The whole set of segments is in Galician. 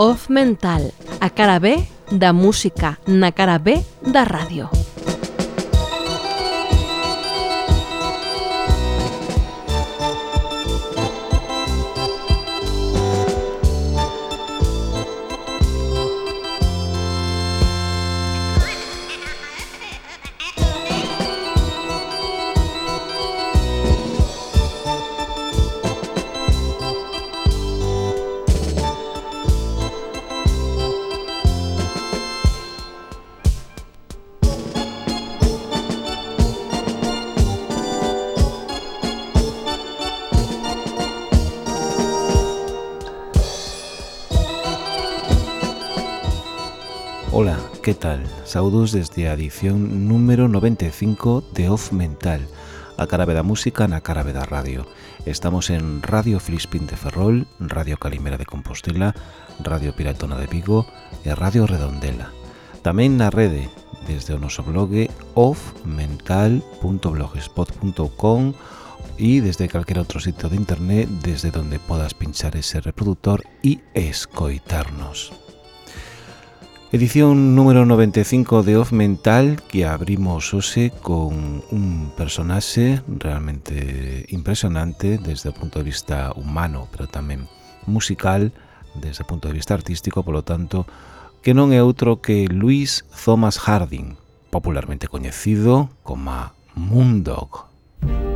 Off Mental, a cara B da música na cara B da radio. Saudos desde a edición número 95 de Off Mental, a carabe da música na radio. Estamos en Radio Flispín de Ferrol, Radio Calimera de Compostela, Radio Piratona de Vigo e Radio Redondela. Tamén na rede, desde o noso blog offmental.blogspot.com e desde calquer outro sitio de internet desde donde podas pinchar ese reproductor e escoitarnos. Edición número 95 de Off Mental que abrimos hoxe con un personaxe realmente impresionante desde o punto de vista humano, pero tamén musical desde o punto de vista artístico, polo tanto, que non é outro que Luis Thomas Harding, popularmente coñecido como Moondog. Moondog.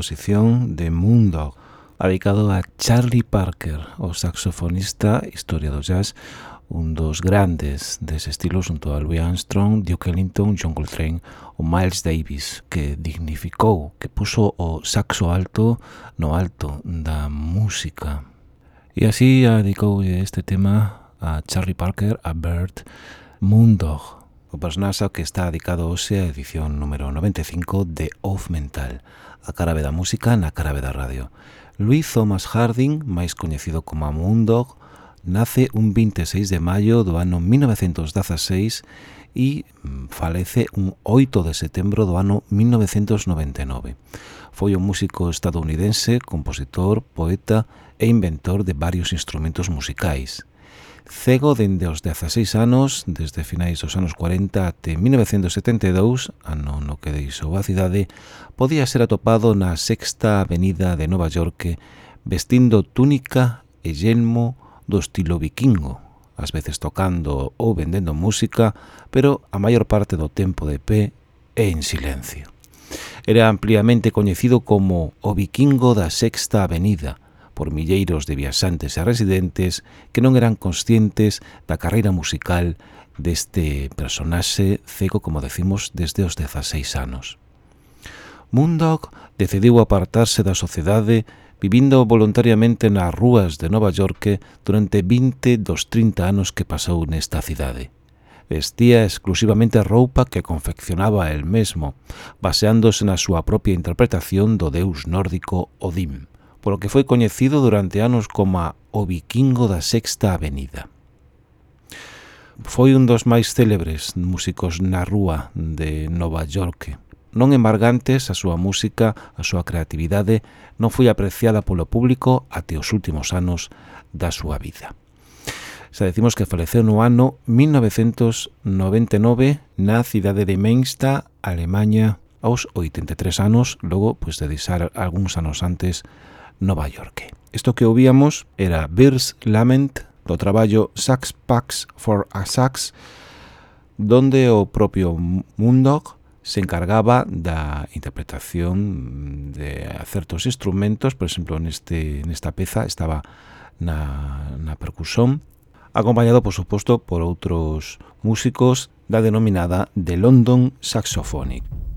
composición de Mundo, dedicado a Charlie Parker, o saxofonista, historia do jazz, un dos grandes dese estilo junto a Louis Armstrong, Duke Ellington, John Coltrane ou Miles Davis, que dignificou, que puso o saxo alto no alto da música. E así dedicou este tema a Charlie Parker, a Bert Mundo, o personaxe que está dedicado hoxe a edición número 95 de Off Mental a carabe da música na carabe da radio. Louis Thomas Harding, máis coñecido como Moondog, nace un 26 de maio do ano 1916 e mm, falece un 8 de setembro do ano 1999. Foi un músico estadounidense, compositor, poeta e inventor de varios instrumentos musicais. Cego dende os 16 anos, desde finais dos anos 40 até 1972, ano no que deixou a cidade, podía ser atopado na sexta avenida de Nova York vestindo túnica e yelmo do estilo vikingo, ás veces tocando ou vendendo música, pero a maior parte do tempo de pé e en silencio. Era ampliamente coñecido como o vikingo da Sexta Avenida, por milleiros de viaxantes e residentes que non eran conscientes da carreira musical deste personaxe cego, como decimos, desde os 16 anos. Moondog decidiu apartarse da sociedade vivindo voluntariamente nas rúas de Nova York durante 20 dos 30 anos que pasou nesta cidade. Vestía exclusivamente roupa que confeccionaba el mesmo, baseándose na súa propia interpretación do deus nórdico Odín polo que foi coñecido durante anos como o vikingo da Sexta Avenida. Foi un dos máis célebres músicos na rúa de Nova York. Non embargantes, a súa música, a súa creatividade non foi apreciada polo público até os últimos anos da súa vida. Se decimos que faleceu no ano 1999 na cidade de Mainsta, Alemanha, aos 83 anos, logo pois de deixar algúns anos antes Nova York. Isto que ouvíamos era Beers Lament do traballo Sax Packs for a Sax donde o propio Mundog se encargaba da interpretación de certos instrumentos, por exemplo, neste, nesta peza estaba na, na percusión, acompañado, por suposto, por outros músicos da denominada The London Saxophonic.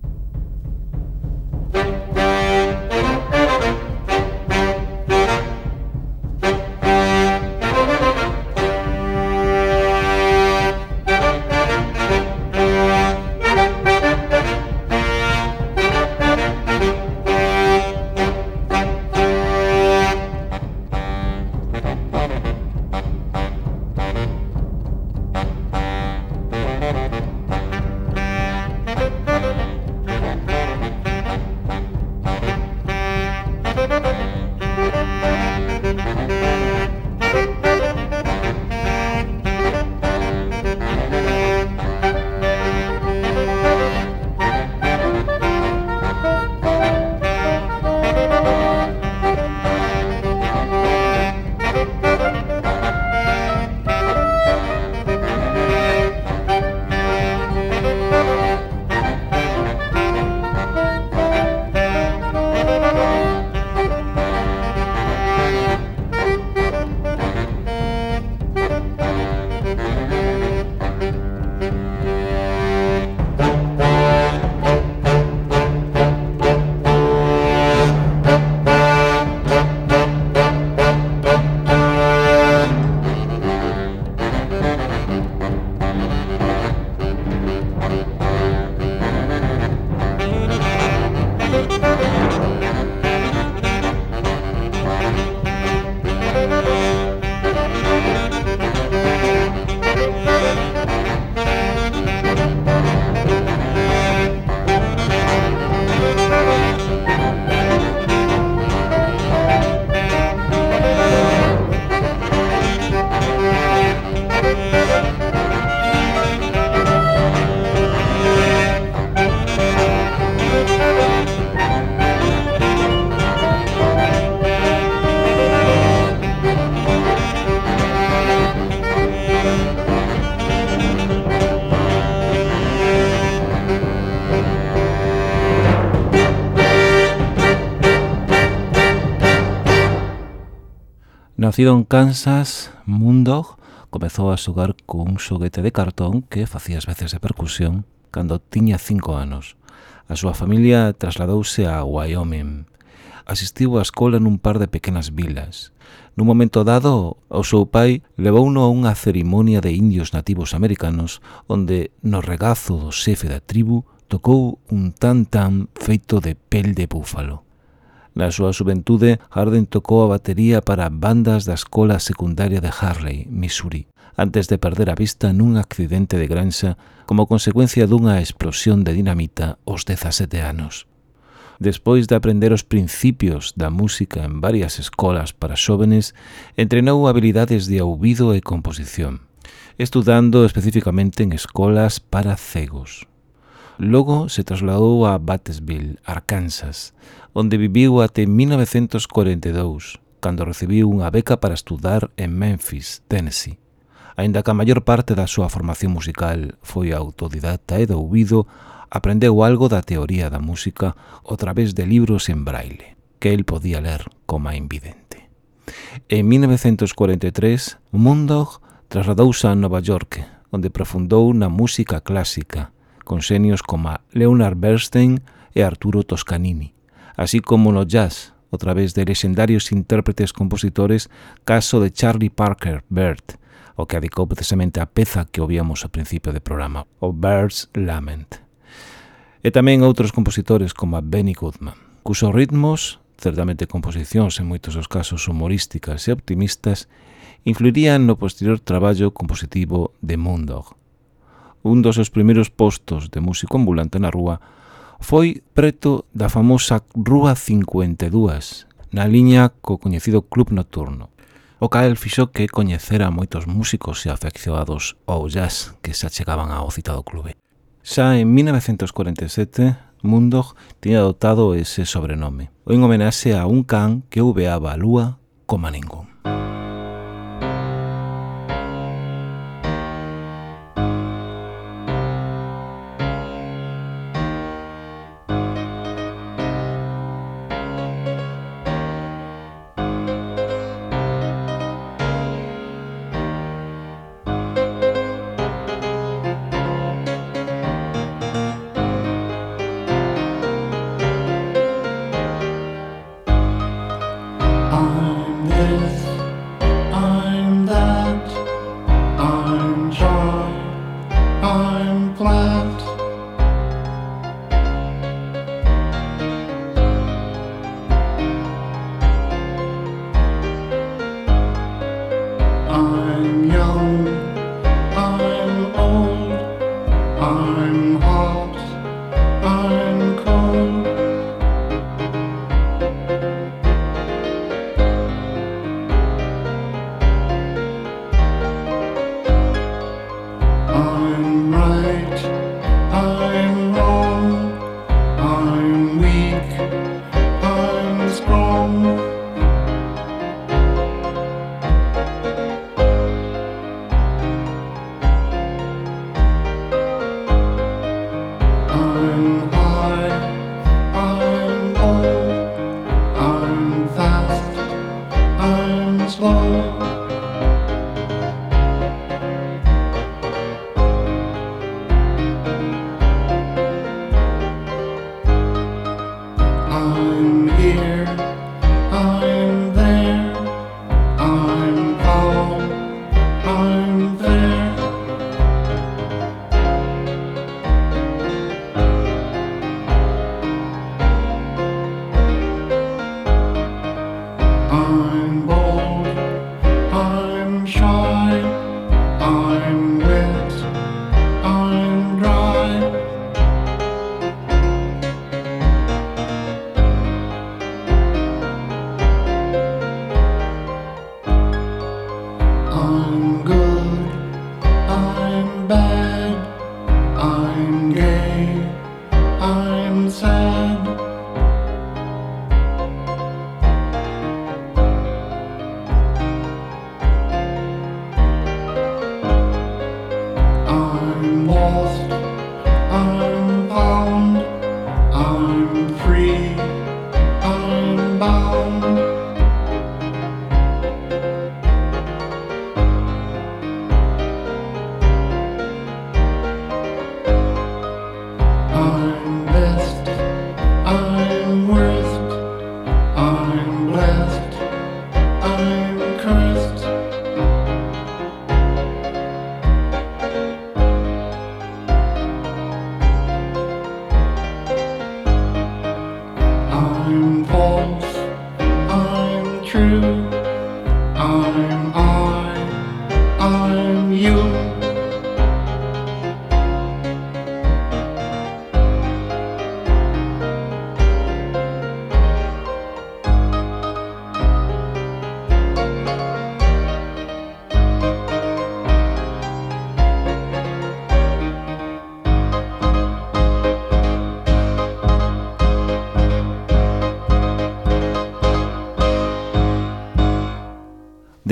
Nacido en Kansas, Moondog comezou a xogar con un xoguete de cartón que facía as veces de percusión cando tiña cinco anos. A súa familia trasladouse a Wyoming. Asistiu á escola nun par de pequenas vilas. Nun momento dado, o seu pai levouno a unha cerimonia de indios nativos americanos onde, no regazo do xefe da tribu, tocou un tan-tan feito de pel de búfalo. Na súa xuventude, Harden tocou a batería para bandas da escola secundaria de Harley, Missouri, antes de perder a vista nun accidente de granxa como consecuencia dunha explosión de dinamita aos 17 anos. Despois de aprender os principios da música en varias escolas para xóvenes, entrenou habilidades de ouvido e composición, estudando especificamente en escolas para cegos. Logo se trasladou a Batesville, Arkansas, onde viviu até 1942, cando recibiu unha beca para estudar en Memphis, Tennessee. Ainda que a maior parte da súa formación musical foi autodidacta e do ouvido, aprendeu algo da teoría da música a través de libros en braille, que el podía ler como invidente. En 1943, Mundog trasladouse a Nova York, onde profundou na música clásica, con xenios como Leonard Bernstein e Arturo Toscanini, así como no jazz, a través de lexendarios intérpretes compositores, caso de Charlie Parker Bird, o que adicou precisamente a peza que obíamos ao principio do programa, o Bird's Lament. E tamén outros compositores como Benny Goodman, cusos ritmos certamente composicións en moitos dos casos humorísticas e optimistas, influirían no posterior traballo compositivo de Mundog, un dos seus primeiros postos de músico ambulante na rúa foi preto da famosa Rúa 52, na liña co coñecido Club Nocturno, o cael fixo que coñecera moitos músicos e afeccionados ao jazz que se achegaban ao citado clube. Xa en 1947, Mundog tiña adoptado ese sobrenome, en homenaxe a un can que ouveaba a lúa como a ningún.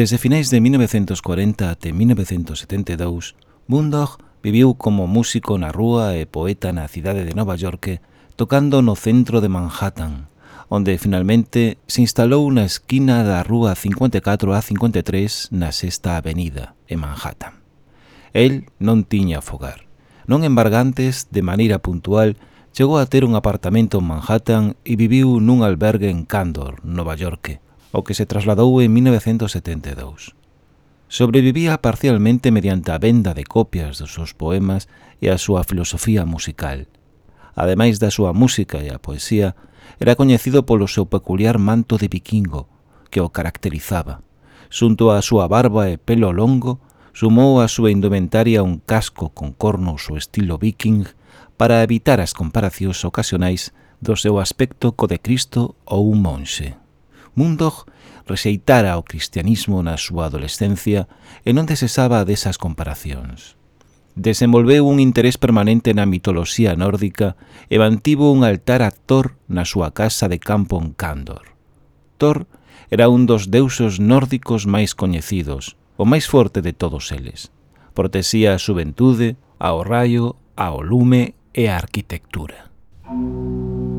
Desde finais de 1940 até 1972, Mundog viviu como músico na rúa e poeta na cidade de Nova York, tocando no centro de Manhattan, onde finalmente se instalou na esquina da rúa 54 a 53 na Sexta Avenida, en Manhattan. El non tiña fogar. Non embargantes, de maneira puntual, chegou a ter un apartamento en Manhattan e viviu nun albergue en Candor, Nova York, o que se trasladou en 1972. Sobrevivía parcialmente mediante a venda de copias dos seus poemas e a súa filosofía musical. Ademais da súa música e a poesía, era coñecido polo seu peculiar manto de vikingo que o caracterizaba. Xunto á súa barba e pelo longo, sumou á súa indumentaria un casco con cornos o estilo viking para evitar as comparacións ocasionais do seu aspecto co de Cristo ou un monxe. Mundog rexeitara o cristianismo na súa adolescencia e non desesaba desas comparacións. Desenvolveu un interés permanente na mitoloxía nórdica e mantivo un altar a Thor na súa casa de campo en Cándor. Thor era un dos deuses nórdicos máis coñecidos, o máis forte de todos eles. Protexía a xuventude, ao raio, ao lume e a arquitectura. Música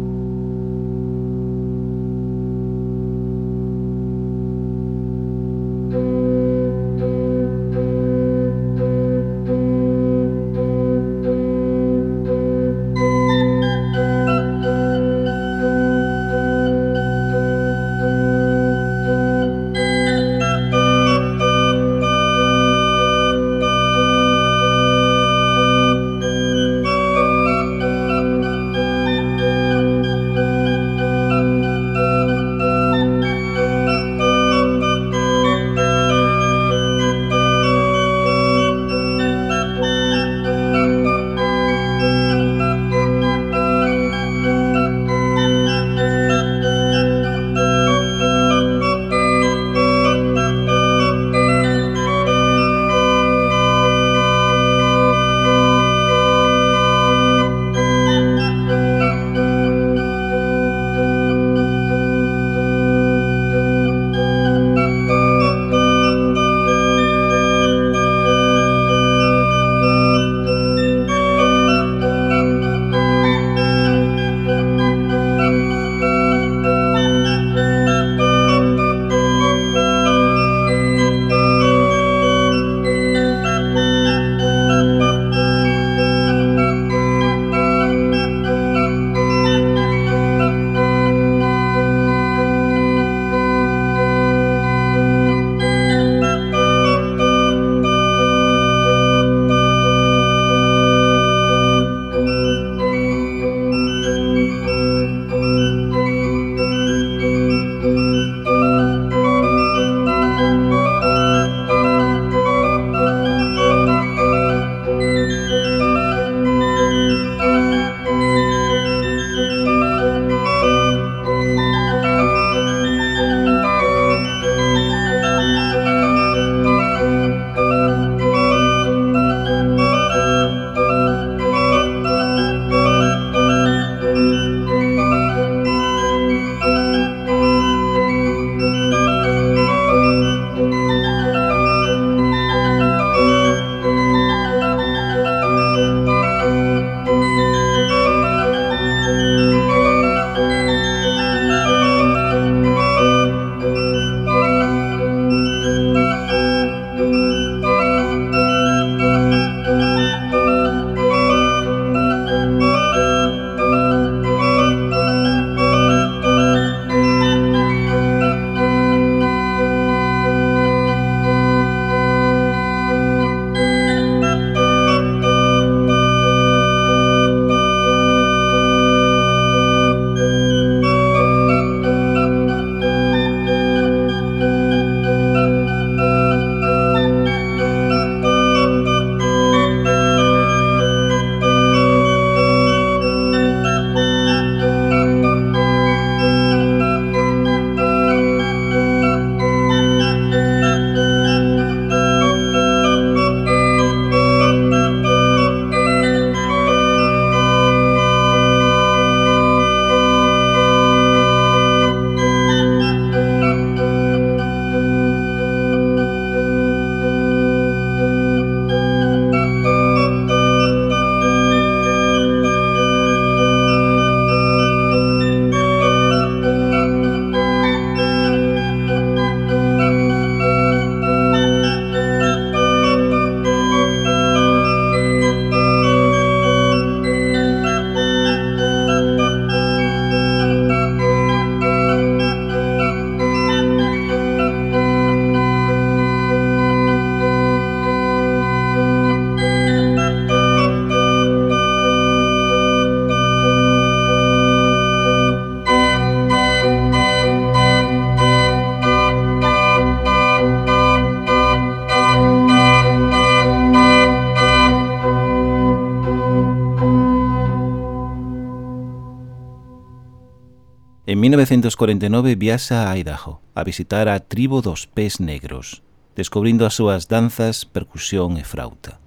1949 viaxa a Idaho a visitar a tribo dos pés negros, descubrindo as súas danzas, percusión e frauta.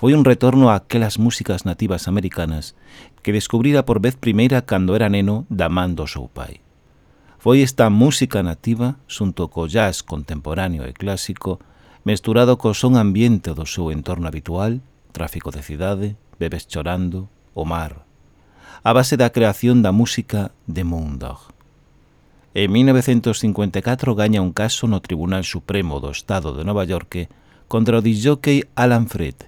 Foi un retorno a aquelas músicas nativas americanas que descubrira por vez primeira cando era neno da man do seu pai. Foi esta música nativa, xunto co jazz contemporáneo e clásico, mesturado co son ambiente do seu entorno habitual, tráfico de cidade, bebes chorando, o mar, a base da creación da música de Moondog. En 1954 gaña un caso no Tribunal Supremo do Estado de Nova York contra o disjockey Alan Freed.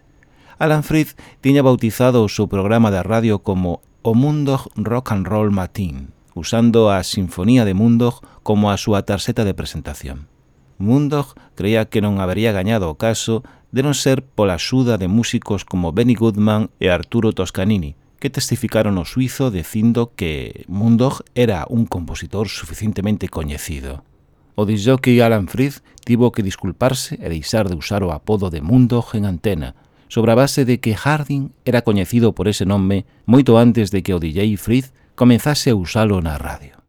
Alan Freed tiña bautizado o seu programa da radio como o Moondog Rock and Roll Matin, usando a Sinfonía de Moondog como a súa tarxeta de presentación. Mundog creía que non habería gañado o caso de non ser pola axuda de músicos como Benny Goodman e Arturo Toscanini, que testificaron o suizo dicindo que Mundog era un compositor suficientemente coñecido. O disjockey Alan Freed tivo que disculparse e deixar de usar o apodo de Mundog en antena, sobre a base de que Harding era coñecido por ese nome moito antes de que o DJ Freed comenzase a usalo na radio.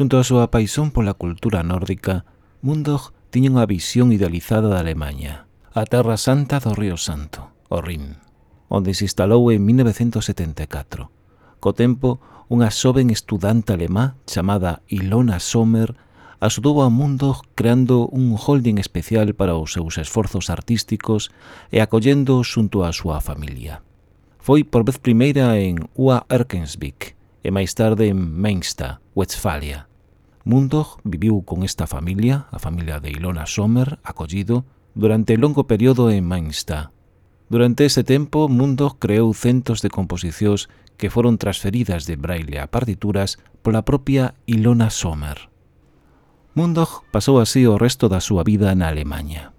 Xunto a súa paixón pola cultura nórdica, Mundog tiña unha visión idealizada da Alemanha, a Terra Santa do Río Santo, o Rin, onde se instalou en 1974. Co tempo, unha xoven estudante alemá chamada Ilona Sommer axudou a Mundog creando un holding especial para os seus esforzos artísticos e acollendo xunto á súa familia. Foi por vez primeira en Ua Erkensvik, e máis tarde en Mainsta, Westfalia, Mundog viviu con esta familia, a familia de Ilona Sommer, acollido, durante longo período en Mainsta. Durante ese tempo, Mundog creou centos de composicións que foron transferidas de braille a partituras pola propia Ilona Sommer. Mundog pasou así o resto da súa vida na Alemanha.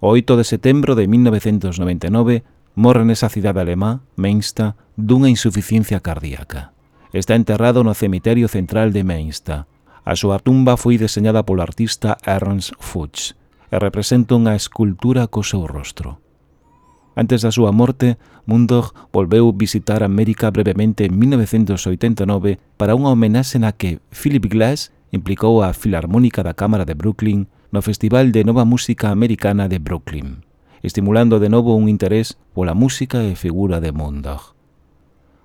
O 8 de setembro de 1999 morre nesa cidade alemá, Mainsta, dunha insuficiencia cardíaca. Está enterrado no cemiterio central de Mainsta, A súa tumba foi deseñada polo artista Ernst Fuchs e representa unha escultura co seu rostro. Antes da súa morte, Mundog volveu visitar América brevemente en 1989 para unha homenaxe na que Philip Glass implicou a Filarmónica da Cámara de Brooklyn no Festival de Nova Música Americana de Brooklyn, estimulando de novo un interés pola música e figura de Mundog.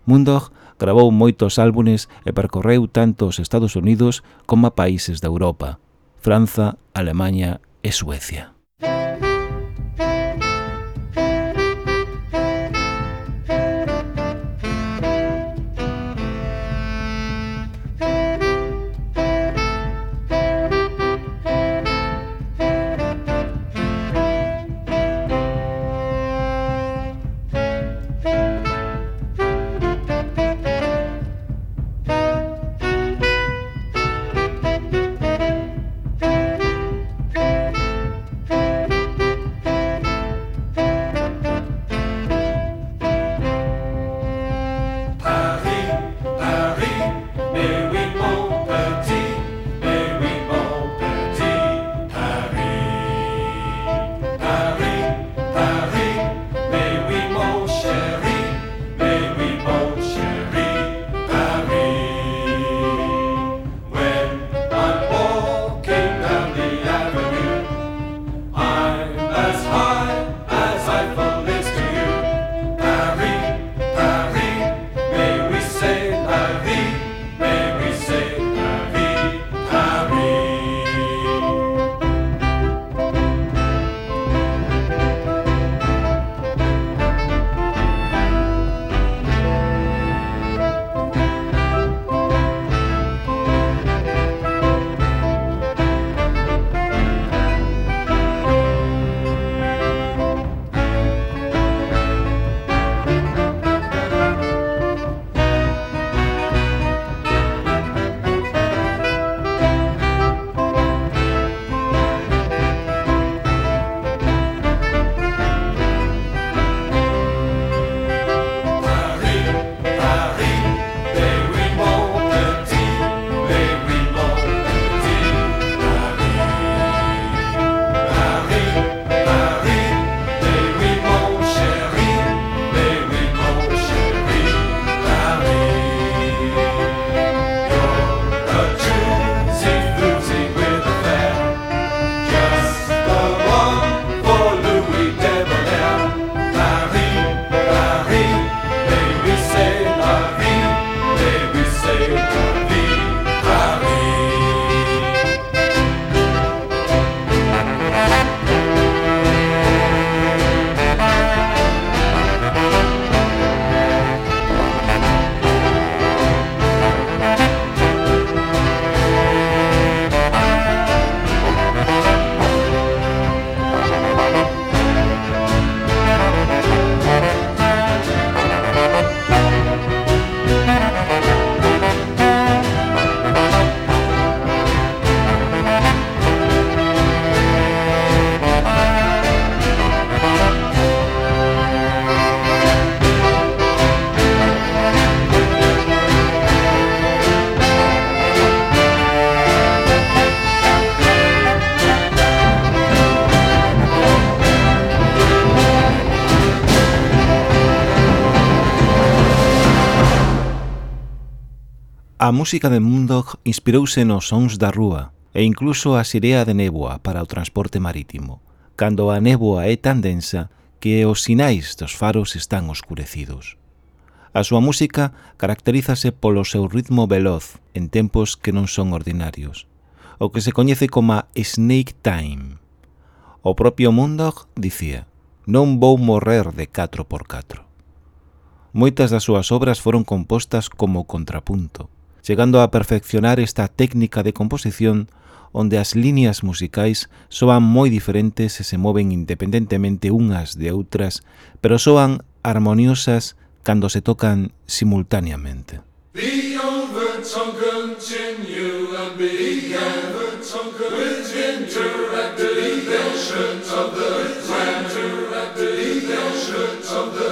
Mundog Gravou moitos álbumes e percorreu tanto os Estados Unidos como a países da Europa, Franza, Alemanha e Suecia. A música de Mundog inspirouse nos sons da rúa e incluso a sirea de néboa para o transporte marítimo, cando a néboa é tan densa que os sinais dos faros están oscurecidos. A súa música caracterízase polo seu ritmo veloz en tempos que non son ordinarios, o que se coñece como Snake Time. O propio Mundog dicía, non vou morrer de 4x4. Moitas das súas obras foron compostas como contrapunto, chegando a perfeccionar esta técnica de composición onde as líneas musicais soan moi diferentes e se moven independentemente unhas de outras, pero soan armoniosas cando se tocan simultáneamente. The continue and with interactive of the interactive of the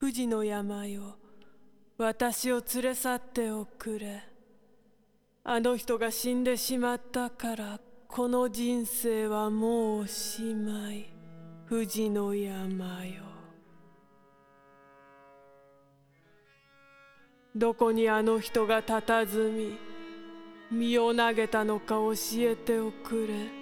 富士の山よ私を連れ去っておくれ。あの人が死んでしまったからこの人生はもうおしまい。富士の山よどこにあの人が佇み身を投げたのか教えておくれ。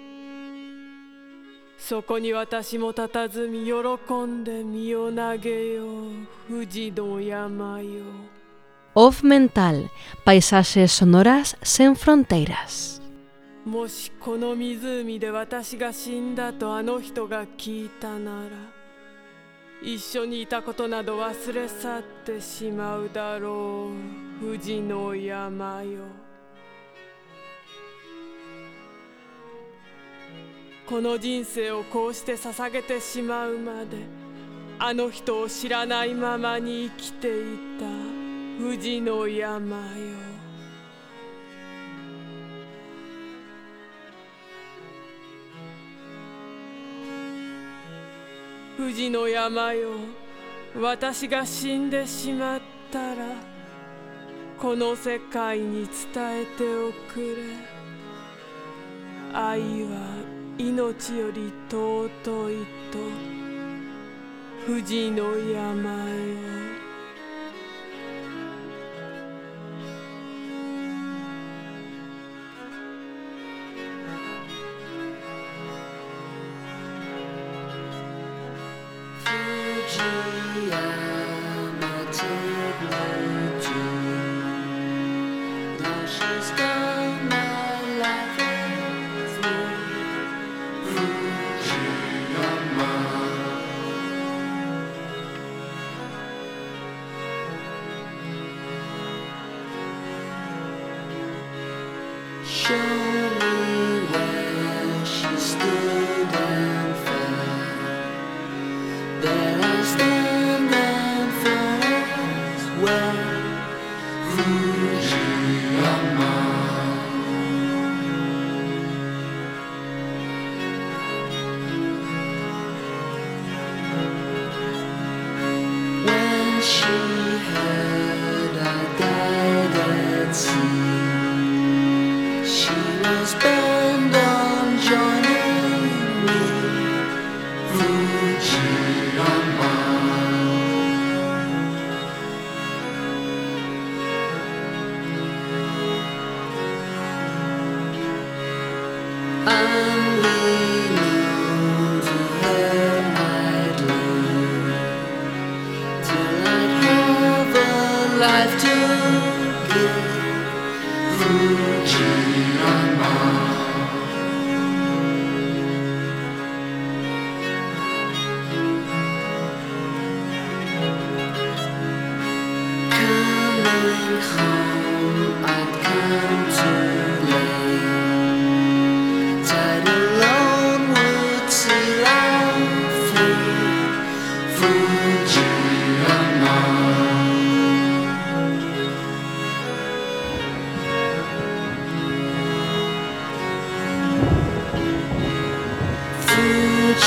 そこに私も佇み喜んで身を投げよう。富士の山よ。Off Mental, paisajes sonoras sin fronteras. もしこの湖で私が死んだとあの人が聞いたなら一緒にいたことなど忘れ去ってしまうだろう。富士の山よこの人生をこうして捧げてしまうまであの人を知らないままに生きていた富士の山よ。富士の山よ私が死んでしまったらこの世界に伝えておくれ。愛は命より尊いと富士の山よ只要。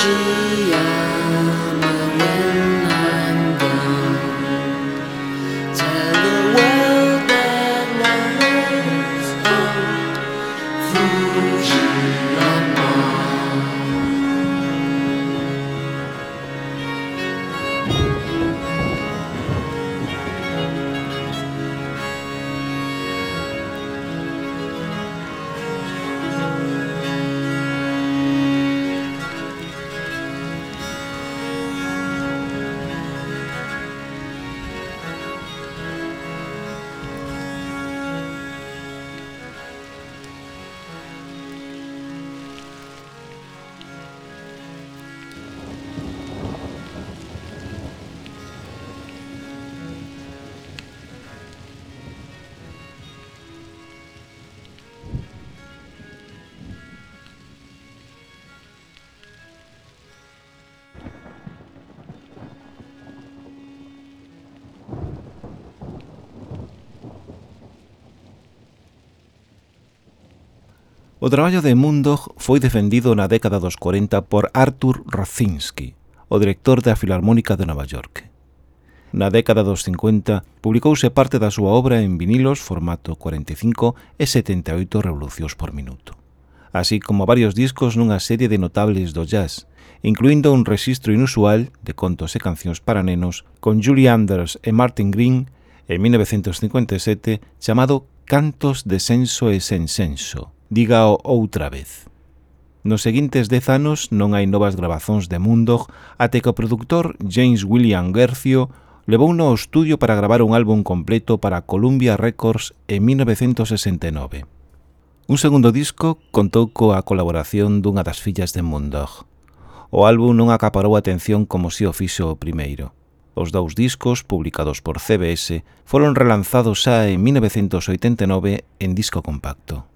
dia. O traballo de Mundog foi defendido na década dos 40 por Arthur Racinski, o director da Filarmónica de Nova York. Na década dos 50 publicouse parte da súa obra en vinilos formato 45 e 78 revolucións por minuto, así como varios discos nunha serie de notables do jazz, incluindo un rexistro inusual de contos e cancións para nenos con Julie Anders e Martin Green en 1957 chamado Cantos de Senso e Sen Senso, dígao outra vez. Nos seguintes dez anos non hai novas grabazóns de Mundog até que o produtor James William Gercio levou ao estudio para gravar un álbum completo para Columbia Records en 1969. Un segundo disco contou coa colaboración dunha das fillas de Mundog. O álbum non acaparou a atención como si o fixo o primeiro. Os dous discos, publicados por CBS, foron relanzados xa en 1989 en disco compacto.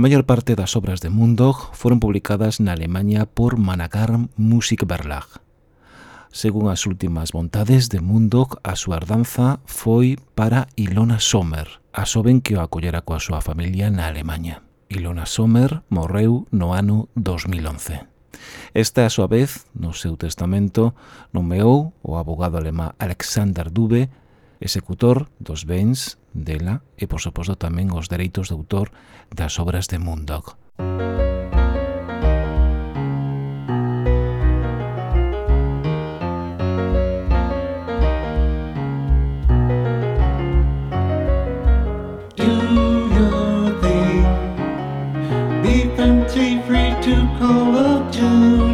maior parte das obras de Mundog foron publicadas na Alemanha por Managarm Musikverlag. Según as últimas vontades de Mundog, a súa herdanza foi para Ilona Sommer, a xoven que o acollera coa súa familia na Alemanha. Ilona Sommer morreu no ano 2011. Esta, a súa vez, no seu testamento, nomeou o abogado alemá Alexander Dube executor dos bens dela e, por suposto, tamén os dereitos de autor das obras de Mundog. Be free to call up to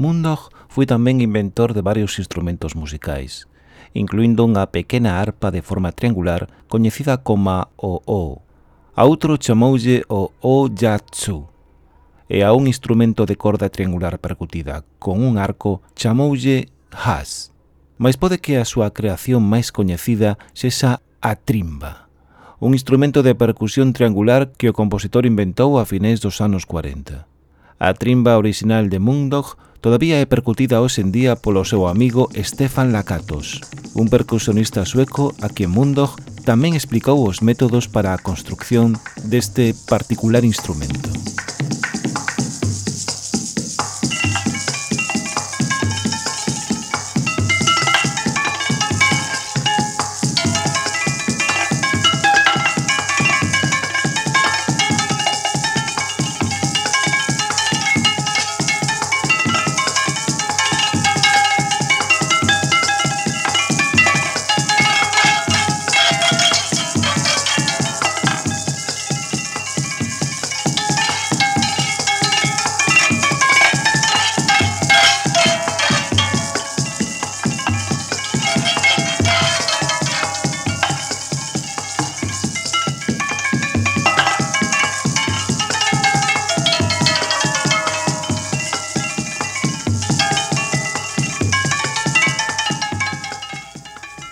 Mundog foi tamén inventor de varios instrumentos musicais, incluindo unha pequena arpa de forma triangular coñecida como o o. A outro chamoulle o o yatsu e a un instrumento de corda triangular percutida con un arco chamoulle has. Mas pode que a súa creación máis coñecida sexa a trimba, un instrumento de percusión triangular que o compositor inventou a finais dos anos 40. A trimba orixinal de Mundog todavía é percutida hoxe en día polo seu amigo Stefan Lakatos, un percusionista sueco a quen Mundog tamén explicou os métodos para a construcción deste particular instrumento.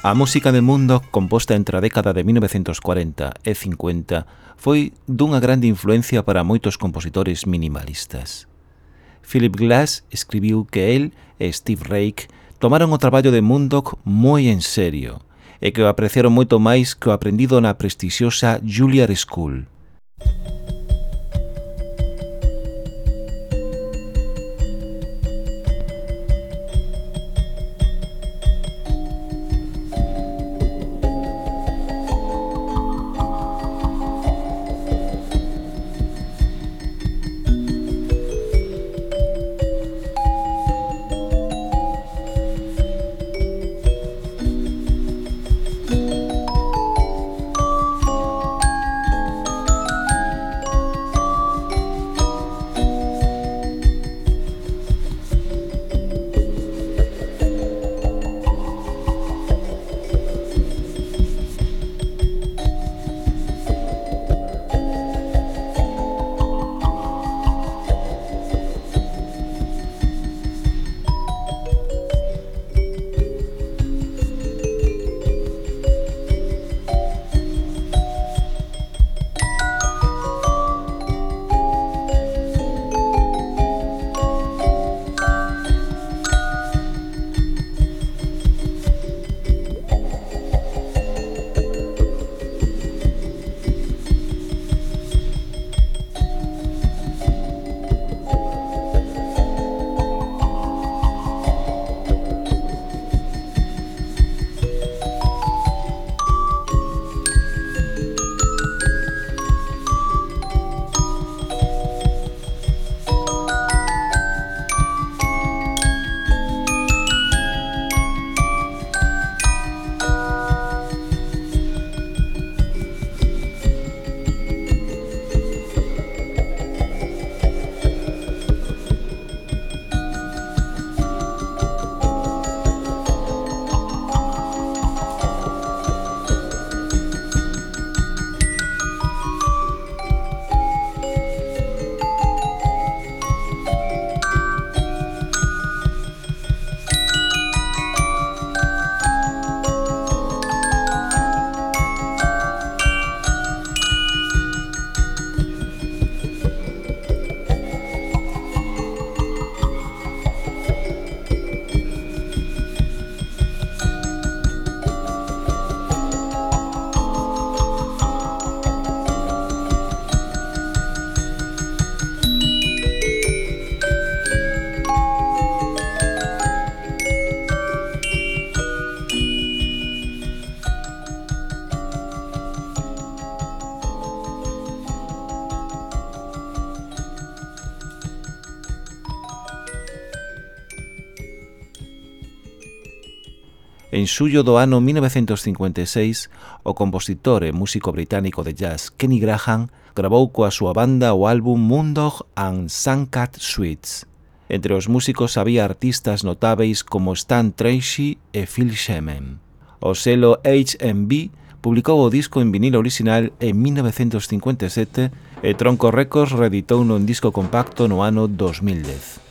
A música de mundo composta entre a década de 1940 e 50 foi dunha grande influencia para moitos compositores minimalistas. Philip Glass escribiu que el e Steve Reich tomaron o traballo de Mundok moi en serio e que o apreciaron moito máis que o aprendido na prestixiosa Juilliard School. En xullo do ano 1956, o compositor e músico británico de jazz Kenny Graham grabou coa súa banda o álbum Moondog and Suncat Suites. Entre os músicos había artistas notáveis como Stan Tracy e Phil Shemen. O selo HMV publicou o disco en vinilo original en 1957 e Tronco Records reeditou nun disco compacto no ano 2010.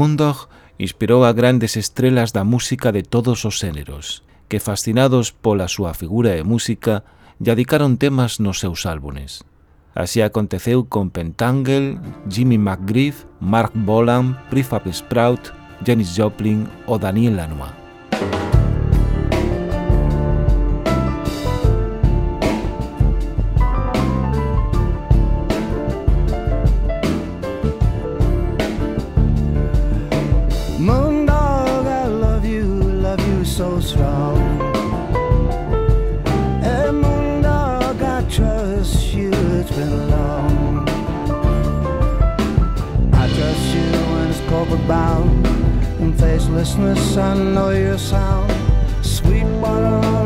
Mundog inspirou a grandes estrelas da música de todos os xéneros, que fascinados pola súa figura e música, dedicaron temas nos seus álbumes. Así aconteceu con Pentangle, Jimmy McGriff, Mark Bolan, Prefab Sprout, Janis Joplin ou Daniel Lanois. I know your sound. Sweet water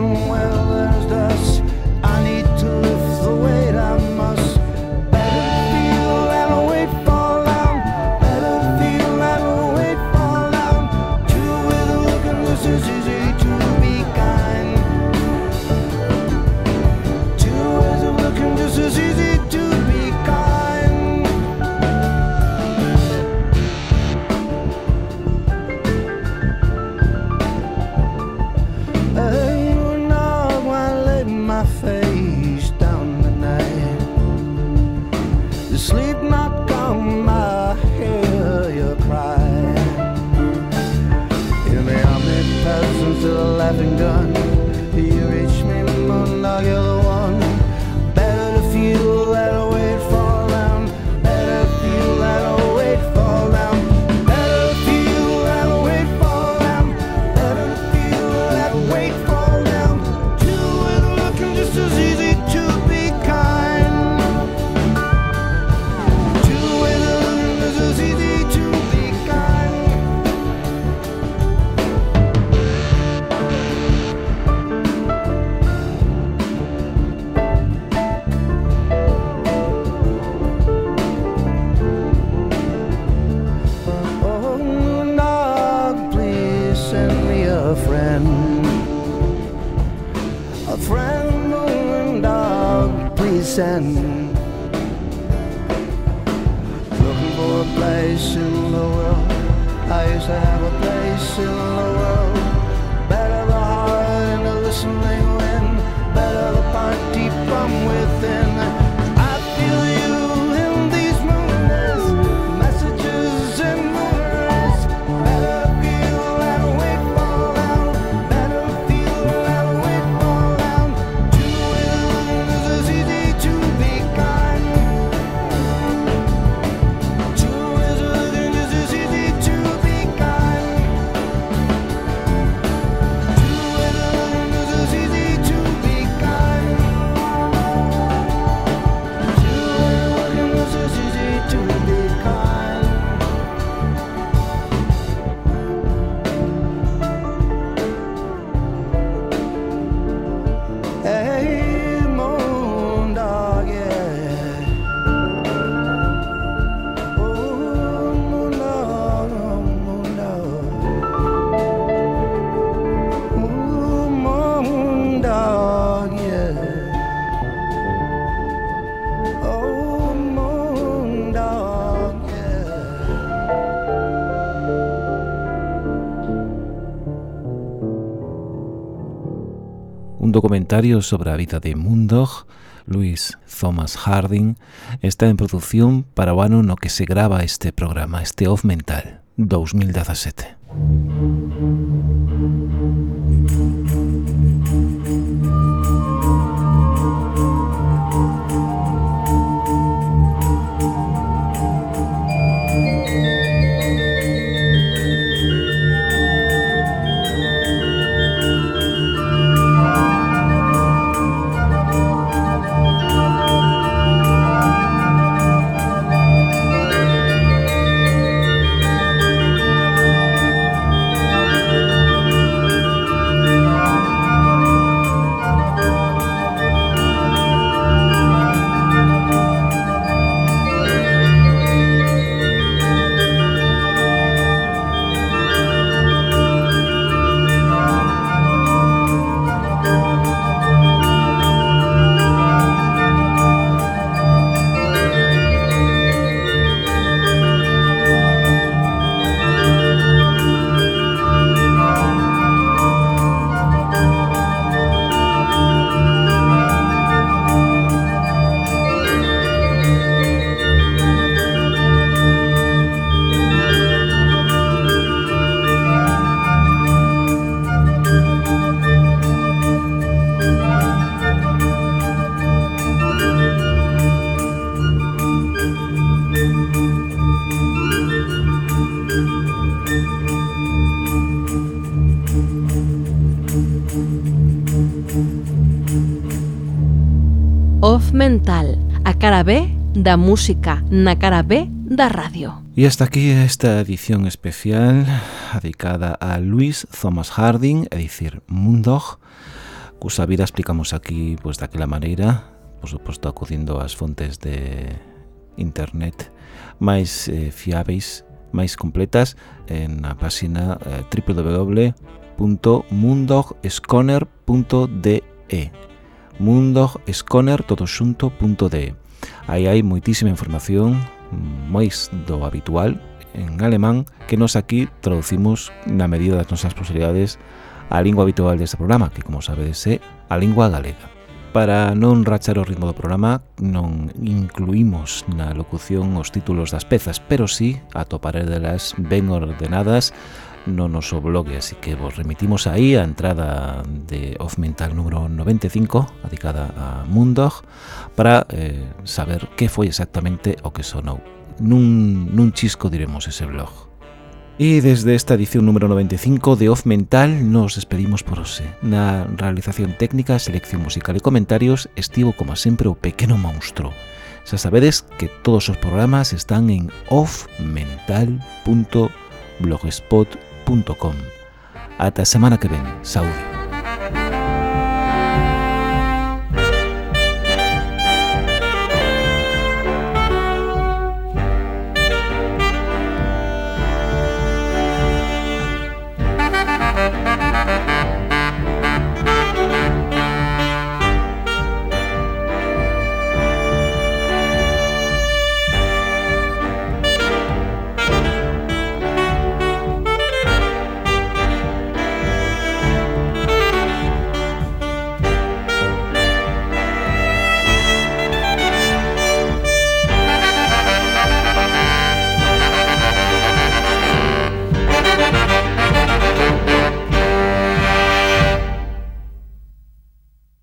send. Looking for a place in the world. I used to have a place in the world. documentario sobre a vida de Mundog, Luis Thomas Harding, está en produción para o ano no que se grava este programa, este Off Mental 2017. da música na cara B da radio. E hasta aquí esta edición especial dedicada a Luis Thomas Harding, é dicir, Mundog, cusa vida explicamos aquí pois daquela maneira, por suposto acudindo ás fontes de internet máis eh, fiáveis, máis completas en a página eh, www.mundogsconner.de mundogsconner.de Aí hai moitísima información, máis do habitual, en alemán, que nos aquí traducimos na medida das nosas posibilidades a lingua habitual deste programa, que, como sabedes, é a lingua galega. Para non rachar o ritmo do programa, non incluímos na locución os títulos das pezas, pero sí atoparedelas ben ordenadas no noso blog, así que vos remitimos aí a entrada de Off Mental número 95, dedicada a Mundog, para eh, saber que foi exactamente o que sonou. Nun, nun chisco diremos ese blog. E desde esta edición número 95 de Off Mental nos despedimos por hoxe. Na realización técnica, selección musical e comentarios estivo, como sempre, o pequeno monstro. Xa sabedes que todos os programas están en offmental.blogspot.com Hasta semana que ven, Saudi.